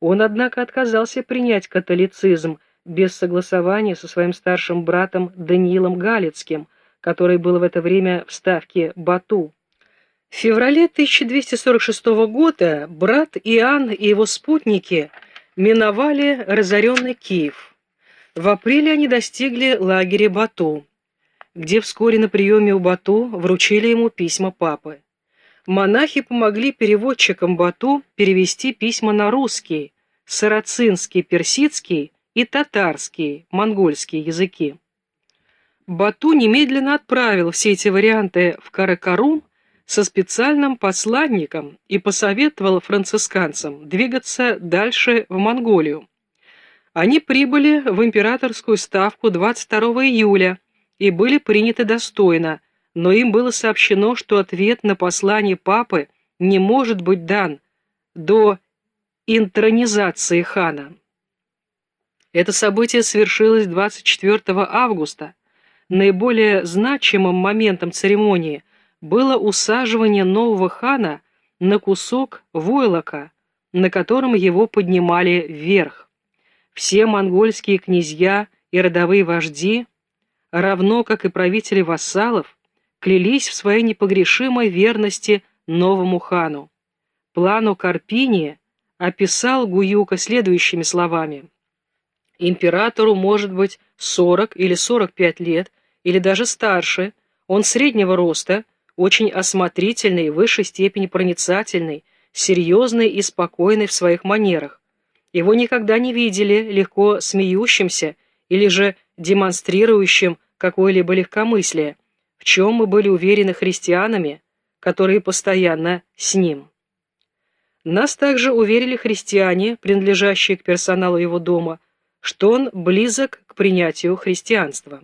Он, однако, отказался принять католицизм без согласования со своим старшим братом Даниилом Галицким, который был в это время в ставке Бату. В феврале 1246 года брат Иоанн и его спутники миновали разоренный Киев. В апреле они достигли лагеря Бату, где вскоре на приеме у Бату вручили ему письма папы. Монахи помогли переводчикам Бату перевести письма на русский, сарацинский, персидский и татарский, монгольский языки. Бату немедленно отправил все эти варианты в Каракарум со специальным посланником и посоветовал францисканцам двигаться дальше в Монголию. Они прибыли в императорскую ставку 22 июля и были приняты достойно, но им было сообщено, что ответ на послание папы не может быть дан до интронизации хана. Это событие свершилось 24 августа. Наиболее значимым моментом церемонии было усаживание нового хана на кусок войлока, на котором его поднимали вверх. Все монгольские князья и родовые вожди, равно как и правители вассалов, клялись в своей непогрешимой верности новому хану. Плану Карпини описал Гуюка следующими словами. «Императору может быть 40 или 45 лет, или даже старше, он среднего роста, очень осмотрительный, в высшей степени проницательный, серьезный и спокойный в своих манерах. Его никогда не видели легко смеющимся или же демонстрирующим какое-либо легкомыслие, в чем мы были уверены христианами, которые постоянно с ним. Нас также уверили христиане, принадлежащие к персоналу его дома, что он близок к принятию христианства.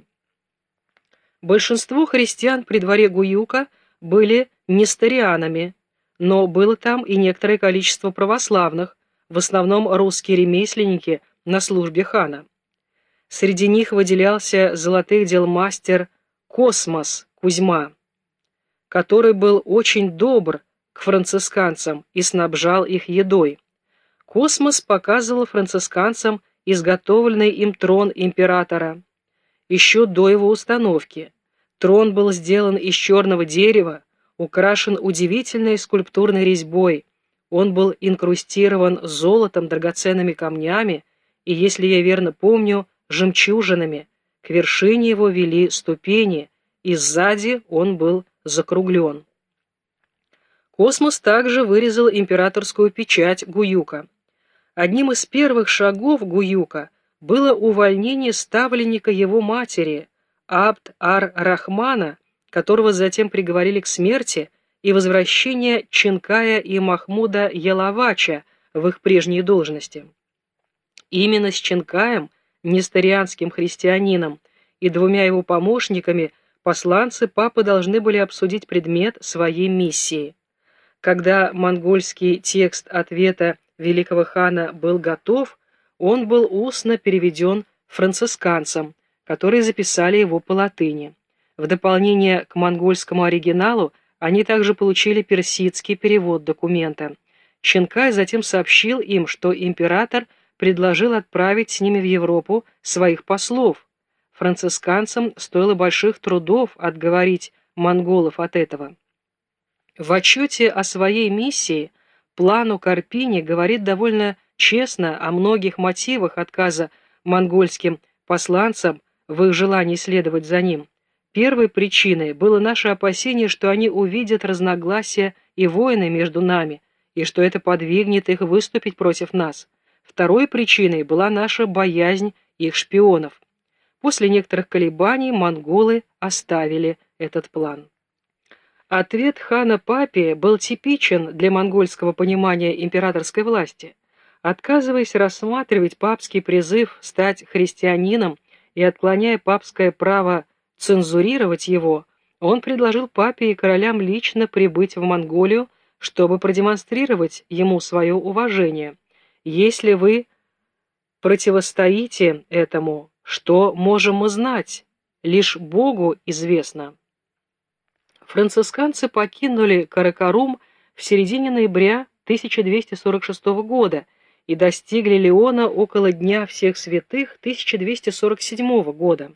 Большинство христиан при дворе Гуюка – были несторианами, но было там и некоторое количество православных, в основном русские ремесленники на службе хана. Среди них выделялся золотых дел мастер Космос Кузьма, который был очень добр к францисканцам и снабжал их едой. Космос показывал францисканцам изготовленный им трон императора еще до его установки. Трон был сделан из черного дерева, украшен удивительной скульптурной резьбой. Он был инкрустирован золотом, драгоценными камнями и, если я верно помню, жемчужинами. К вершине его вели ступени, и сзади он был закруглен. Космос также вырезал императорскую печать Гуюка. Одним из первых шагов Гуюка было увольнение ставленника его матери – Абд-ар-Рахмана, которого затем приговорили к смерти, и возвращение Чинкая и Махмуда Ялавача в их прежние должности. Именно с Чинкаем, нестарианским христианином, и двумя его помощниками посланцы папы должны были обсудить предмет своей миссии. Когда монгольский текст ответа великого хана был готов, он был устно переведен францисканцам, которые записали его по латыни. В дополнение к монгольскому оригиналу они также получили персидский перевод документа. Ченкай затем сообщил им, что император предложил отправить с ними в Европу своих послов. Францисканцам стоило больших трудов отговорить монголов от этого. В отчете о своей миссии плану Карпини говорит довольно честно о многих мотивах отказа монгольским посланцам в их желании следовать за ним. Первой причиной было наше опасение, что они увидят разногласия и войны между нами, и что это подвигнет их выступить против нас. Второй причиной была наша боязнь их шпионов. После некоторых колебаний монголы оставили этот план. Ответ хана Папи был типичен для монгольского понимания императорской власти. Отказываясь рассматривать папский призыв стать христианином и отклоняя папское право цензурировать его, он предложил папе и королям лично прибыть в Монголию, чтобы продемонстрировать ему свое уважение. Если вы противостоите этому, что можем мы знать? Лишь Богу известно. Францисканцы покинули Каракарум в середине ноября 1246 года и достигли Леона около Дня всех святых 1247 года.